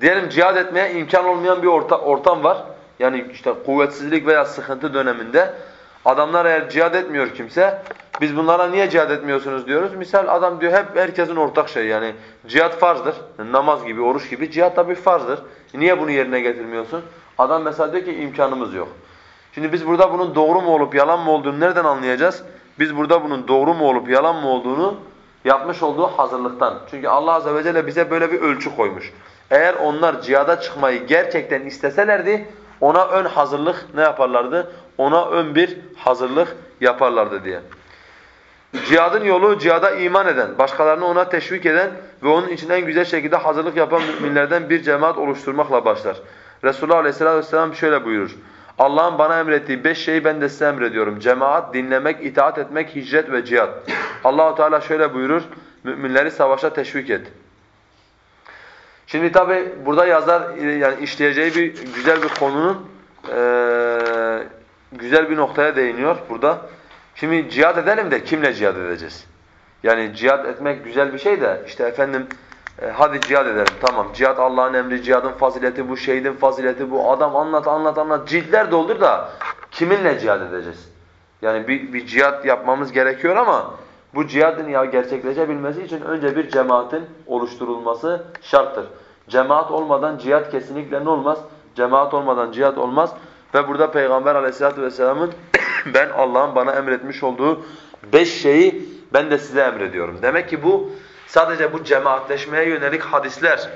Diyelim cihad etmeye imkan olmayan bir orta, ortam var. Yani işte kuvvetsizlik veya sıkıntı döneminde adamlar eğer cihad etmiyor kimse biz bunlara niye cihad etmiyorsunuz diyoruz. Misal adam diyor hep herkesin ortak şey yani cihad farzdır. namaz gibi, oruç gibi cihad tabii farzdır. Niye bunu yerine getirmiyorsun? Adam mesela diyor ki imkanımız yok. Şimdi biz burada bunun doğru mu olup yalan mı olduğunu nereden anlayacağız? Biz burada bunun doğru mu olup yalan mı olduğunu yapmış olduğu hazırlıktan. Çünkü Allah azze ve celle bize böyle bir ölçü koymuş. Eğer onlar cihada çıkmayı gerçekten isteselerdi ona ön hazırlık ne yaparlardı? Ona ön bir hazırlık yaparlardı diye. Cihadın yolu cihada iman eden, başkalarını ona teşvik eden ve onun için en güzel şekilde hazırlık yapan müminlerden bir cemaat oluşturmakla başlar. Resulullah Aleyhisselatü vesselam şöyle buyurur. Allah'ın bana emrettiği beş şeyi ben de size emrediyorum. Cemaat, dinlemek, itaat etmek, hicret ve cihat. Allahu Teala şöyle buyurur. Müminleri savaşa teşvik et. Şimdi tabi burada yazar yani işleyeceği bir güzel bir konunun e, güzel bir noktaya değiniyor burada. Şimdi cihad edelim de kimle cihad edeceğiz? Yani cihad etmek güzel bir şey de işte efendim e, hadi cihad edelim tamam. Cihad Allah'ın emri, cihadın fazileti bu, şehidin fazileti bu. Adam anlat anlat anlat ciltler doldur da kiminle cihad edeceğiz? Yani bir, bir cihad yapmamız gerekiyor ama bu cihadın ya gerçekleşebilmesi için önce bir cemaatin oluşturulması şarttır. Cemaat olmadan cihad kesinlikle ne olmaz? Cemaat olmadan cihad olmaz. Ve burada Peygamber aleyhissalatu vesselamın ben Allah'ın bana emretmiş olduğu beş şeyi ben de size emrediyorum. Demek ki bu sadece bu cemaatleşmeye yönelik hadisler,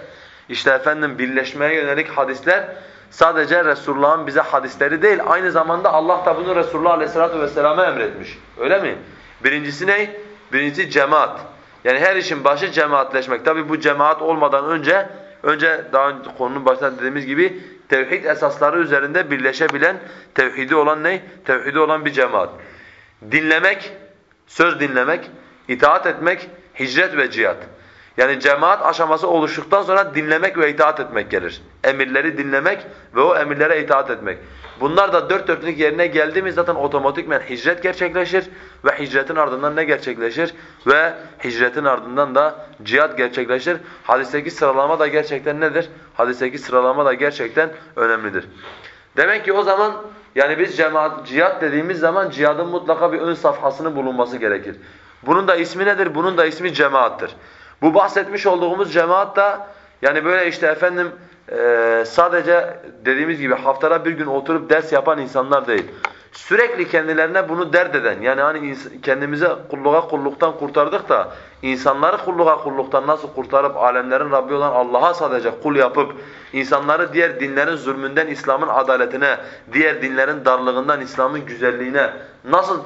işte efendim birleşmeye yönelik hadisler sadece Resulullah'ın bize hadisleri değil, aynı zamanda Allah da bunu Resulullah aleyhissalatu vesselama emretmiş. Öyle mi? Birincisi ne? Birincisi cemaat. Yani her işin başı cemaatleşmek. Tabi bu cemaat olmadan önce, önce daha konunun başında dediğimiz gibi tevhid esasları üzerinde birleşebilen, tevhidi olan ne? Tevhidi olan bir cemaat. Dinlemek, söz dinlemek, itaat etmek, hicret ve cihat. Yani cemaat aşaması oluştuktan sonra dinlemek ve itaat etmek gelir. Emirleri dinlemek ve o emirlere itaat etmek. Bunlar da dört dörtlük yerine geldi mi zaten otomatikmen hicret gerçekleşir ve hicretin ardından ne gerçekleşir? Ve hicretin ardından da cihat gerçekleşir. Hadisteki sıralama da gerçekten nedir? Hadisteki sıralama da gerçekten önemlidir. Demek ki o zaman yani biz cemaat, cihat dediğimiz zaman cihadın mutlaka bir ön safhasının bulunması gerekir. Bunun da ismi nedir? Bunun da ismi cemaattır. Bu bahsetmiş olduğumuz cemaat da yani böyle işte efendim e, sadece dediğimiz gibi haftada bir gün oturup ders yapan insanlar değil. Sürekli kendilerine bunu dert eden yani hani kendimize kulluğa kulluktan kurtardık da insanları kulluğa kulluktan nasıl kurtarıp alemlerin Rabbi olan Allah'a sadece kul yapıp insanları diğer dinlerin zulmünden İslam'ın adaletine, diğer dinlerin darlığından İslam'ın güzelliğine nasıl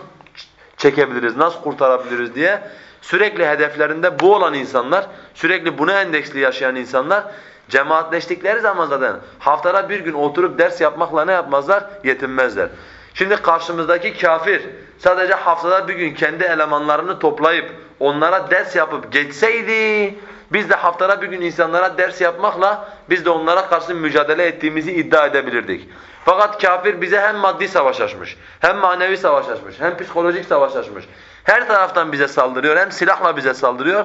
çekebiliriz, nasıl kurtarabiliriz diye sürekli hedeflerinde bu olan insanlar, sürekli buna endeksli yaşayan insanlar cemaatleştikleri zaman zaten haftada bir gün oturup ders yapmakla ne yapmazlar? Yetinmezler. Şimdi karşımızdaki kafir sadece haftada bir gün kendi elemanlarını toplayıp onlara ders yapıp geçseydi biz de haftada bir gün insanlara ders yapmakla biz de onlara karşı mücadele ettiğimizi iddia edebilirdik. Fakat kafir bize hem maddi savaş açmış, hem manevi savaş açmış, hem psikolojik savaş açmış. Her taraftan bize saldırıyor, hem silahla bize saldırıyor.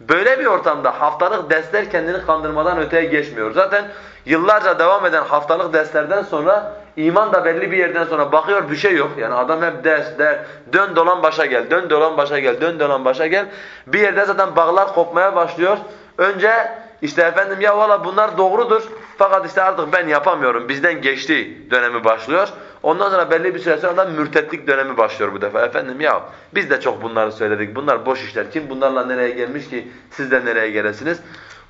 Böyle bir ortamda haftalık dersler kendini kandırmadan öteye geçmiyor. Zaten yıllarca devam eden haftalık derslerden sonra iman da belli bir yerden sonra bakıyor bir şey yok. Yani adam hep ders, der, dön dolan başa gel, dön dolan başa gel, dön dolan başa gel. Bir yerde zaten bağlar kopmaya başlıyor. Önce işte efendim ya valla bunlar doğrudur fakat işte artık ben yapamıyorum bizden geçti dönemi başlıyor. Ondan sonra belli bir süre sonra da mürtetlik dönemi başlıyor bu defa. Efendim ya biz de çok bunları söyledik. Bunlar boş işler. Kim bunlarla nereye gelmiş ki siz de nereye gelesiniz?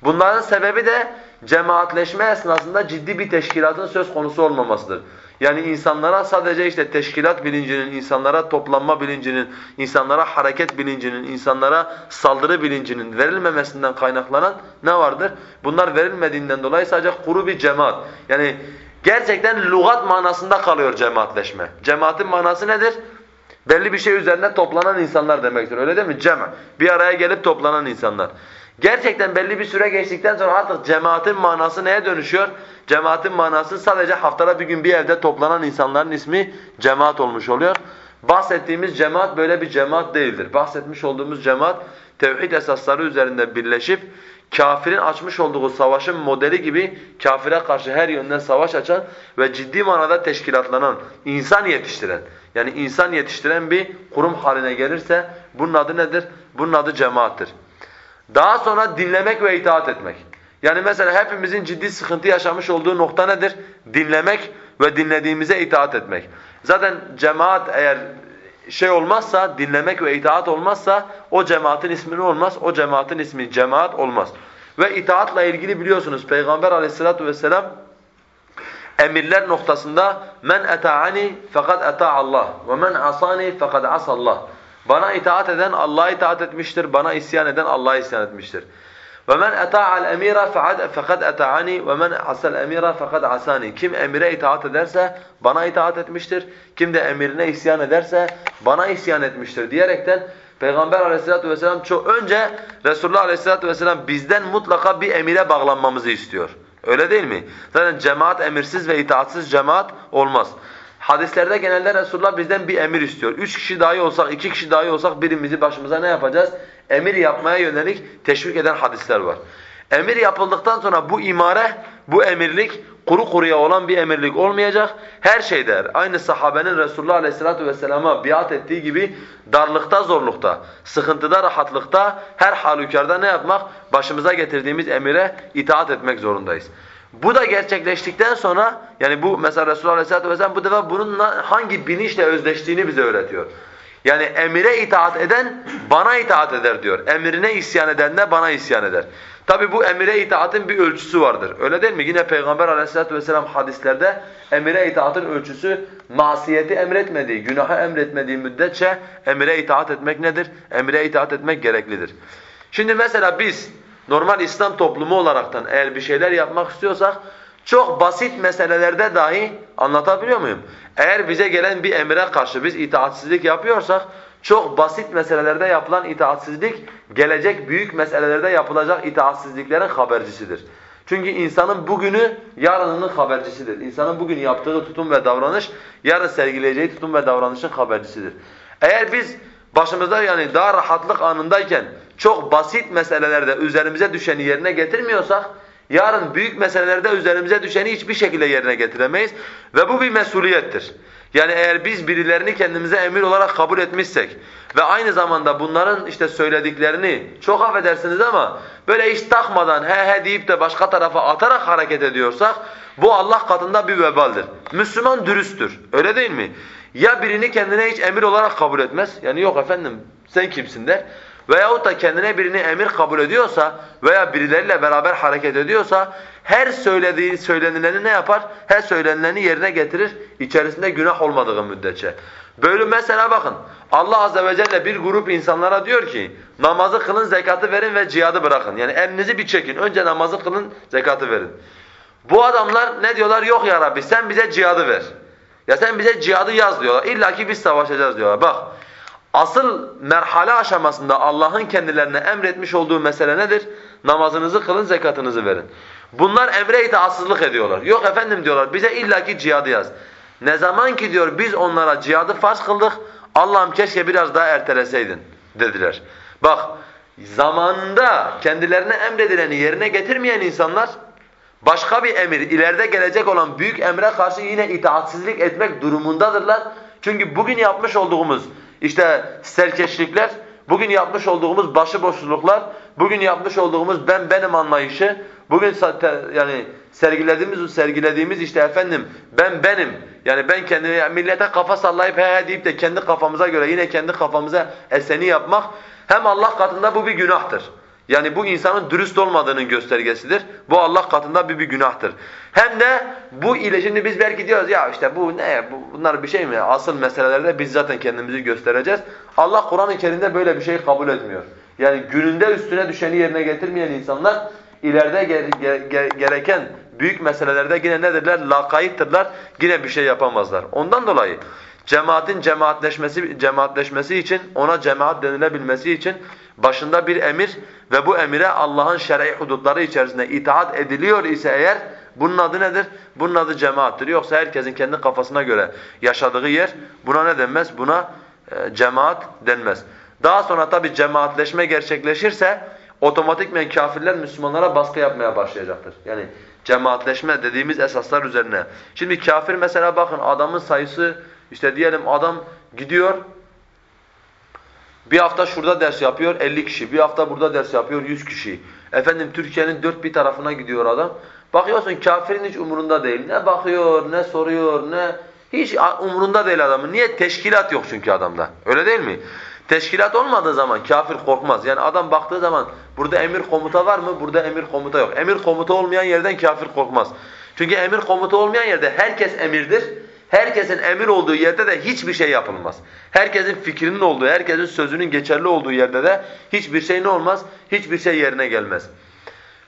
Bunların sebebi de cemaatleşme esnasında ciddi bir teşkilatın söz konusu olmamasıdır. Yani insanlara sadece işte teşkilat bilincinin, insanlara toplanma bilincinin, insanlara hareket bilincinin, insanlara saldırı bilincinin verilmemesinden kaynaklanan ne vardır? Bunlar verilmediğinden dolayı sadece kuru bir cemaat. Yani gerçekten lügat manasında kalıyor cemaatleşme. Cemaatin manası nedir? Belli bir şey üzerine toplanan insanlar demektir. Öyle değil mi? Cema. Bir araya gelip toplanan insanlar. Gerçekten belli bir süre geçtikten sonra artık cemaatin manası neye dönüşüyor? Cemaatin manası sadece haftada bir gün bir evde toplanan insanların ismi cemaat olmuş oluyor. Bahsettiğimiz cemaat böyle bir cemaat değildir. Bahsetmiş olduğumuz cemaat tevhid esasları üzerinde birleşip kafirin açmış olduğu savaşın modeli gibi kafire karşı her yönden savaş açan ve ciddi manada teşkilatlanan, insan yetiştiren yani insan yetiştiren bir kurum haline gelirse bunun adı nedir? Bunun adı cemaattir. Daha sonra dinlemek ve itaat etmek. Yani mesela hepimizin ciddi sıkıntı yaşamış olduğu nokta nedir? Dinlemek ve dinlediğimize itaat etmek. Zaten cemaat eğer şey olmazsa, dinlemek ve itaat olmazsa o cemaatin ismi ne olmaz? O cemaatin ismi cemaat olmaz. Ve itaatla ilgili biliyorsunuz Peygamber aleyhissalatu vesselam emirler noktasında men eta'ani fakat eta Allah ve men asani fakat asallah. Bana itaat eden Allah'a itaat etmiştir, bana isyan eden Allah'a isyan etmiştir. وَمَنْ اَتَاعَ الْاَمِيرَ فَقَدْ اَتَعَنِي وَمَنْ عَسَى الْاَمِيرَ فَقَدْ عَسَانِي Kim emire itaat ederse bana itaat etmiştir. Kim de emirine isyan ederse bana isyan etmiştir diyerekten Peygamber aleyhissalatu vesselam çok önce Resulullah aleyhissalatu vesselam bizden mutlaka bir emire bağlanmamızı istiyor. Öyle değil mi? Zaten cemaat emirsiz ve itaatsiz cemaat olmaz. Hadislerde genelde Resulullah bizden bir emir istiyor. Üç kişi dahi olsak, iki kişi dahi olsak birimizi başımıza ne yapacağız? Emir yapmaya yönelik teşvik eden hadisler var. Emir yapıldıktan sonra bu imare, bu emirlik kuru kuruya olan bir emirlik olmayacak. Her şeyde aynı sahabenin Resulullah Aleyhisselatü Vesselam'a biat ettiği gibi darlıkta, zorlukta, sıkıntıda, rahatlıkta her halükarda ne yapmak? Başımıza getirdiğimiz emire itaat etmek zorundayız. Bu da gerçekleştikten sonra yani bu mesela Resulullah Aleyhisselatü Vesselam bu defa bunun hangi bilinçle özleştiğini bize öğretiyor. Yani emire itaat eden bana itaat eder diyor. Emrine isyan eden de bana isyan eder. Tabi bu emire itaatin bir ölçüsü vardır. Öyle değil mi? Yine Peygamber aleyhissalatu vesselam hadislerde emire itaatin ölçüsü masiyeti emretmediği, günahı emretmediği müddetçe emire itaat etmek nedir? Emire itaat etmek gereklidir. Şimdi mesela biz normal İslam toplumu olaraktan eğer bir şeyler yapmak istiyorsak çok basit meselelerde dahi anlatabiliyor muyum? Eğer bize gelen bir emre karşı biz itaatsizlik yapıyorsak çok basit meselelerde yapılan itaatsizlik gelecek büyük meselelerde yapılacak itaatsizliklerin habercisidir. Çünkü insanın bugünü yarınının habercisidir. İnsanın bugün yaptığı tutum ve davranış yarın sergileyeceği tutum ve davranışın habercisidir. Eğer biz başımızda yani daha rahatlık anındayken çok basit meselelerde üzerimize düşeni yerine getirmiyorsak yarın büyük meselelerde üzerimize düşeni hiçbir şekilde yerine getiremeyiz ve bu bir mesuliyettir. Yani eğer biz birilerini kendimize emir olarak kabul etmişsek ve aynı zamanda bunların işte söylediklerini çok affedersiniz ama böyle hiç takmadan he he deyip de başka tarafa atarak hareket ediyorsak bu Allah katında bir vebaldir. Müslüman dürüsttür. Öyle değil mi? Ya birini kendine hiç emir olarak kabul etmez. Yani yok efendim sen kimsin der. Veyahut da kendine birini emir kabul ediyorsa veya birileriyle beraber hareket ediyorsa her söylediği söylenileni ne yapar? Her söylenileni yerine getirir içerisinde günah olmadığı müddetçe. Böyle mesela bakın Allah azze ve celle bir grup insanlara diyor ki namazı kılın, zekatı verin ve cihadı bırakın. Yani elinizi bir çekin. Önce namazı kılın, zekatı verin. Bu adamlar ne diyorlar? Yok ya Rabbi sen bize cihadı ver. Ya sen bize cihadı yaz diyorlar. İlla ki biz savaşacağız diyorlar. Bak asıl merhale aşamasında Allah'ın kendilerine emretmiş olduğu mesele nedir? Namazınızı kılın, zekatınızı verin. Bunlar emre itaatsızlık ediyorlar. Yok efendim diyorlar bize illaki cihadı yaz. Ne zaman ki diyor biz onlara cihadı farz kıldık, Allah'ım keşke biraz daha erteleseydin dediler. Bak zamanında kendilerine emredileni yerine getirmeyen insanlar başka bir emir, ileride gelecek olan büyük emre karşı yine itaatsizlik etmek durumundadırlar. Çünkü bugün yapmış olduğumuz işte serkeşlikler, bugün yapmış olduğumuz başıboşluklar, bugün yapmış olduğumuz ben benim anlayışı, bugün yani sergilediğimiz sergilediğimiz işte efendim ben benim yani ben kendime millete kafa sallayıp he he deyip de kendi kafamıza göre yine kendi kafamıza eseni yapmak hem Allah katında bu bir günahtır. Yani bu insanın dürüst olmadığının göstergesidir. Bu Allah katında bir, bir günahtır. Hem de bu ile şimdi biz belki diyoruz ya işte bu ne bu, bunlar bir şey mi? Asıl meselelerde biz zaten kendimizi göstereceğiz. Allah Kur'an-ı Kerim'de böyle bir şey kabul etmiyor. Yani gününde üstüne düşeni yerine getirmeyen insanlar ileride ge ge ge gereken büyük meselelerde yine nedirler? Lakayttırlar. Yine bir şey yapamazlar. Ondan dolayı cemaatin cemaatleşmesi cemaatleşmesi için ona cemaat denilebilmesi için başında bir emir ve bu emire Allah'ın şer'i hudutları içerisinde itaat ediliyor ise eğer bunun adı nedir? Bunun adı cemaattir. Yoksa herkesin kendi kafasına göre yaşadığı yer buna ne denmez? Buna e, cemaat denmez. Daha sonra tabi cemaatleşme gerçekleşirse otomatikmen kafirler Müslümanlara baskı yapmaya başlayacaktır. Yani cemaatleşme dediğimiz esaslar üzerine. Şimdi kafir mesela bakın adamın sayısı işte diyelim adam gidiyor bir hafta şurada ders yapıyor 50 kişi, bir hafta burada ders yapıyor 100 kişi. Efendim Türkiye'nin dört bir tarafına gidiyor adam. Bakıyorsun kafirin hiç umurunda değil. Ne bakıyor, ne soruyor, ne hiç umurunda değil adamın. Niye? Teşkilat yok çünkü adamda. Öyle değil mi? Teşkilat olmadığı zaman kafir korkmaz. Yani adam baktığı zaman burada emir komuta var mı? Burada emir komuta yok. Emir komuta olmayan yerden kafir korkmaz. Çünkü emir komuta olmayan yerde herkes emirdir. Herkesin emir olduğu yerde de hiçbir şey yapılmaz. Herkesin fikrinin olduğu, herkesin sözünün geçerli olduğu yerde de hiçbir şey ne olmaz? Hiçbir şey yerine gelmez.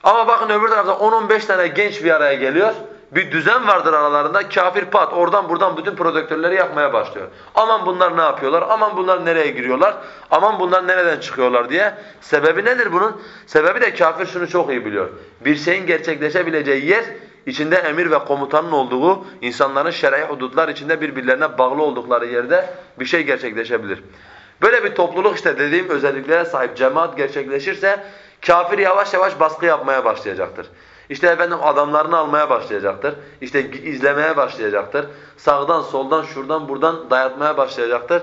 Ama bakın öbür tarafta 10-15 tane genç bir araya geliyor. Bir düzen vardır aralarında. Kafir pat oradan buradan bütün projektörleri yakmaya başlıyor. Aman bunlar ne yapıyorlar? Aman bunlar nereye giriyorlar? Aman bunlar nereden çıkıyorlar diye. Sebebi nedir bunun? Sebebi de kafir şunu çok iyi biliyor. Bir şeyin gerçekleşebileceği yer içinde emir ve komutanın olduğu, insanların şer'i hudutlar içinde birbirlerine bağlı oldukları yerde bir şey gerçekleşebilir. Böyle bir topluluk işte dediğim özelliklere sahip cemaat gerçekleşirse kafir yavaş yavaş baskı yapmaya başlayacaktır. İşte efendim adamlarını almaya başlayacaktır. İşte izlemeye başlayacaktır. Sağdan, soldan, şuradan, buradan dayatmaya başlayacaktır.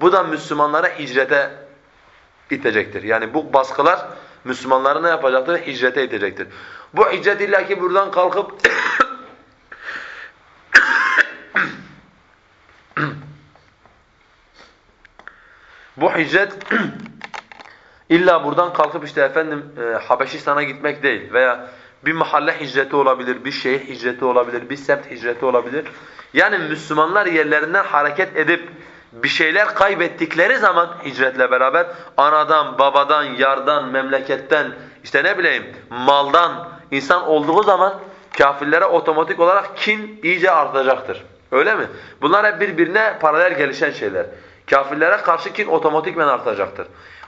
Bu da Müslümanlara hicrete itecektir. Yani bu baskılar Müslümanları ne yapacaktır? Hicrete itecektir. Bu hicret illaki buradan kalkıp Bu hicret illa buradan kalkıp işte efendim e, Habeşistan'a gitmek değil veya bir mahalle hicreti olabilir, bir şehir hicreti olabilir, bir semt hicreti olabilir. Yani Müslümanlar yerlerinden hareket edip bir şeyler kaybettikleri zaman hicretle beraber anadan, babadan, yardan, memleketten, işte ne bileyim maldan insan olduğu zaman kafirlere otomatik olarak kin iyice artacaktır. Öyle mi? Bunlar hep birbirine paralel gelişen şeyler. Kafirlere karşı kin otomatikmen artacaktır.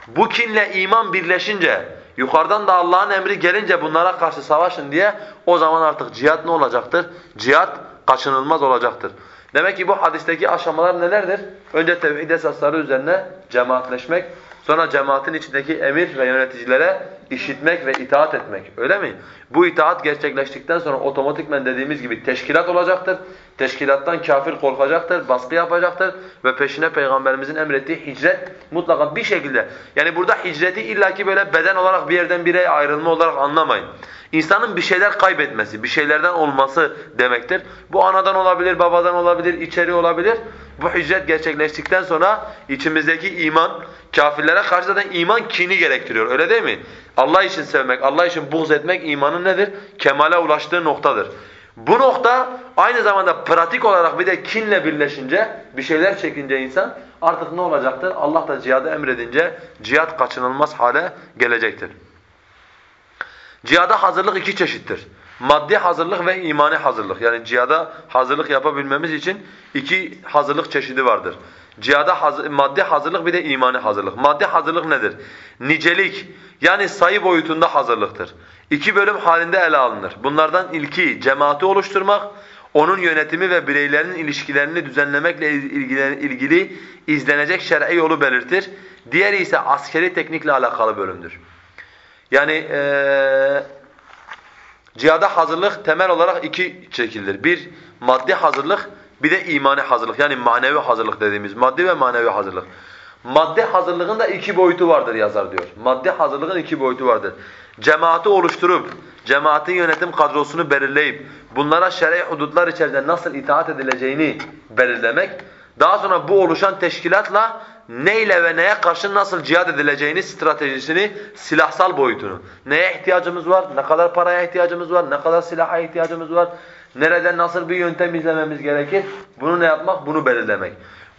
Bu kinle iman birleşince, yukarıdan da Allah'ın emri gelince bunlara karşı savaşın diye o zaman artık cihat ne olacaktır? Cihat kaçınılmaz olacaktır. Demek ki bu hadisteki aşamalar nelerdir? Önce tevhid esasları üzerine cemaatleşmek, sonra cemaatin içindeki emir ve yöneticilere işitmek ve itaat etmek. Öyle mi? Bu itaat gerçekleştikten sonra otomatikmen dediğimiz gibi teşkilat olacaktır. Teşkilattan kafir korkacaktır, baskı yapacaktır ve peşine Peygamberimizin emrettiği hicret mutlaka bir şekilde. Yani burada hicreti illaki böyle beden olarak bir yerden bir ayrılma olarak anlamayın. İnsanın bir şeyler kaybetmesi, bir şeylerden olması demektir. Bu anadan olabilir, babadan olabilir, içeri olabilir. Bu hicret gerçekleştikten sonra içimizdeki iman, kafirlere karşı zaten iman kini gerektiriyor. Öyle değil mi? Allah için sevmek, Allah için buğz etmek imanın nedir? Kemale ulaştığı noktadır. Bu nokta aynı zamanda pratik olarak bir de kinle birleşince, bir şeyler çekince insan artık ne olacaktır? Allah da cihadı emredince cihat kaçınılmaz hale gelecektir. Cihada hazırlık iki çeşittir. Maddi hazırlık ve imani hazırlık. Yani cihada hazırlık yapabilmemiz için iki hazırlık çeşidi vardır. Cihada haz maddi hazırlık bir de imani hazırlık. Maddi hazırlık nedir? Nicelik yani sayı boyutunda hazırlıktır. İki bölüm halinde ele alınır. Bunlardan ilki cemaati oluşturmak, onun yönetimi ve bireylerin ilişkilerini düzenlemekle ilgili, izlenecek şer'i yolu belirtir. Diğeri ise askeri teknikle alakalı bölümdür. Yani ee, cihada hazırlık temel olarak iki şekildir. Bir maddi hazırlık, bir de imani hazırlık. Yani manevi hazırlık dediğimiz maddi ve manevi hazırlık. Maddi hazırlığın da iki boyutu vardır yazar diyor. Maddi hazırlığın iki boyutu vardır. Cemaati oluşturup, cemaatin yönetim kadrosunu belirleyip, bunlara şer'i hudutlar içerisinde nasıl itaat edileceğini belirlemek, daha sonra bu oluşan teşkilatla neyle ve neye karşı nasıl cihad edileceğini, stratejisini, silahsal boyutunu. Neye ihtiyacımız var, ne kadar paraya ihtiyacımız var, ne kadar silaha ihtiyacımız var, nereden nasıl bir yöntem izlememiz gerekir, bunu ne yapmak, bunu belirlemek.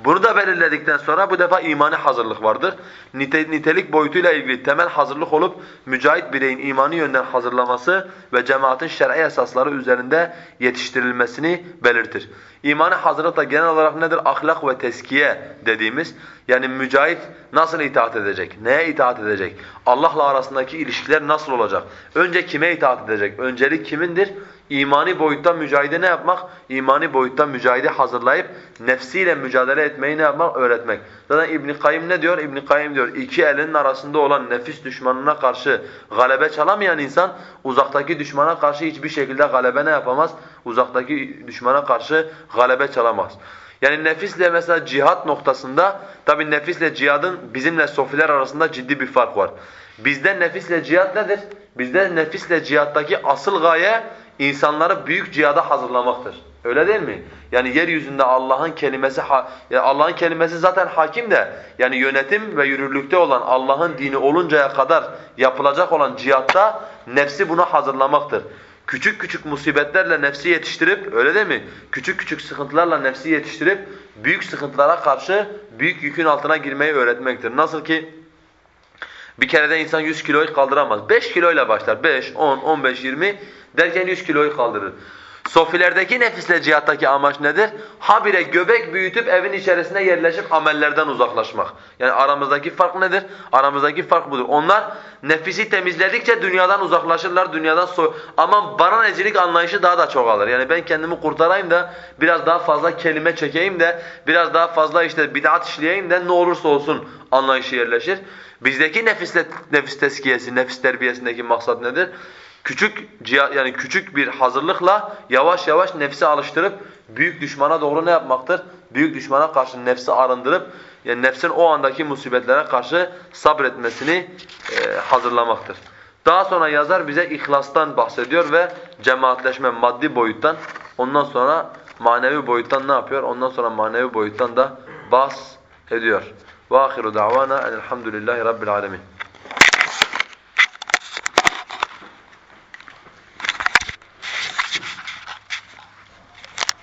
Bunu da belirledikten sonra bu defa imani hazırlık vardır. Nite, nitelik boyutuyla ilgili temel hazırlık olup mücahit bireyin imani yönden hazırlaması ve cemaatin şer'i esasları üzerinde yetiştirilmesini belirtir. İmani hazırlık da genel olarak nedir? Ahlak ve teskiye dediğimiz. Yani mücahit nasıl itaat edecek? Neye itaat edecek? Allah'la arasındaki ilişkiler nasıl olacak? Önce kime itaat edecek? Öncelik kimindir? İmani boyutta mücahide ne yapmak? İmani boyutta mücahide hazırlayıp nefsiyle mücadele etmeyi ne yapmak? Öğretmek. Zaten İbn Kayyim ne diyor? İbn Kayyim diyor iki elinin arasında olan nefis düşmanına karşı galebe çalamayan insan uzaktaki düşmana karşı hiçbir şekilde galebe ne yapamaz? Uzaktaki düşmana karşı galebe çalamaz. Yani nefisle mesela cihat noktasında tabi nefisle cihadın bizimle sofiler arasında ciddi bir fark var. Bizde nefisle cihat nedir? Bizde nefisle cihattaki asıl gaye insanları büyük cihada hazırlamaktır. Öyle değil mi? Yani yeryüzünde Allah'ın kelimesi Allah'ın kelimesi zaten hakim de yani yönetim ve yürürlükte olan Allah'ın dini oluncaya kadar yapılacak olan cihatta nefsi buna hazırlamaktır. Küçük küçük musibetlerle nefsi yetiştirip öyle değil mi? Küçük küçük sıkıntılarla nefsi yetiştirip büyük sıkıntılara karşı büyük yükün altına girmeyi öğretmektir. Nasıl ki bir kerede insan 100 kiloyu kaldıramaz. 5 kiloyla başlar. 5, 10, 15, 20 derken 100 kiloyu kaldırır. Sofilerdeki nefisle cihattaki amaç nedir? Habire göbek büyütüp evin içerisine yerleşip amellerden uzaklaşmak. Yani aramızdaki fark nedir? Aramızdaki fark budur. Onlar nefisi temizledikçe dünyadan uzaklaşırlar, dünyadan soy. Ama bana necilik anlayışı daha da çoğalır. Yani ben kendimi kurtarayım da biraz daha fazla kelime çekeyim de biraz daha fazla işte bid'at işleyeyim de ne olursa olsun anlayışı yerleşir. Bizdeki nefisle nefis teskiyesi, nefis terbiyesindeki maksat nedir? Küçük yani küçük bir hazırlıkla yavaş yavaş nefsi alıştırıp büyük düşmana doğru ne yapmaktır? Büyük düşmana karşı nefsi arındırıp yani nefsin o andaki musibetlere karşı sabretmesini e, hazırlamaktır. Daha sonra yazar bize ihlastan bahsediyor ve cemaatleşme maddi boyuttan ondan sonra manevi boyuttan ne yapıyor? Ondan sonra manevi boyuttan da bas ediyor. وآخر دعوانا أن الحمد لله رب العالمين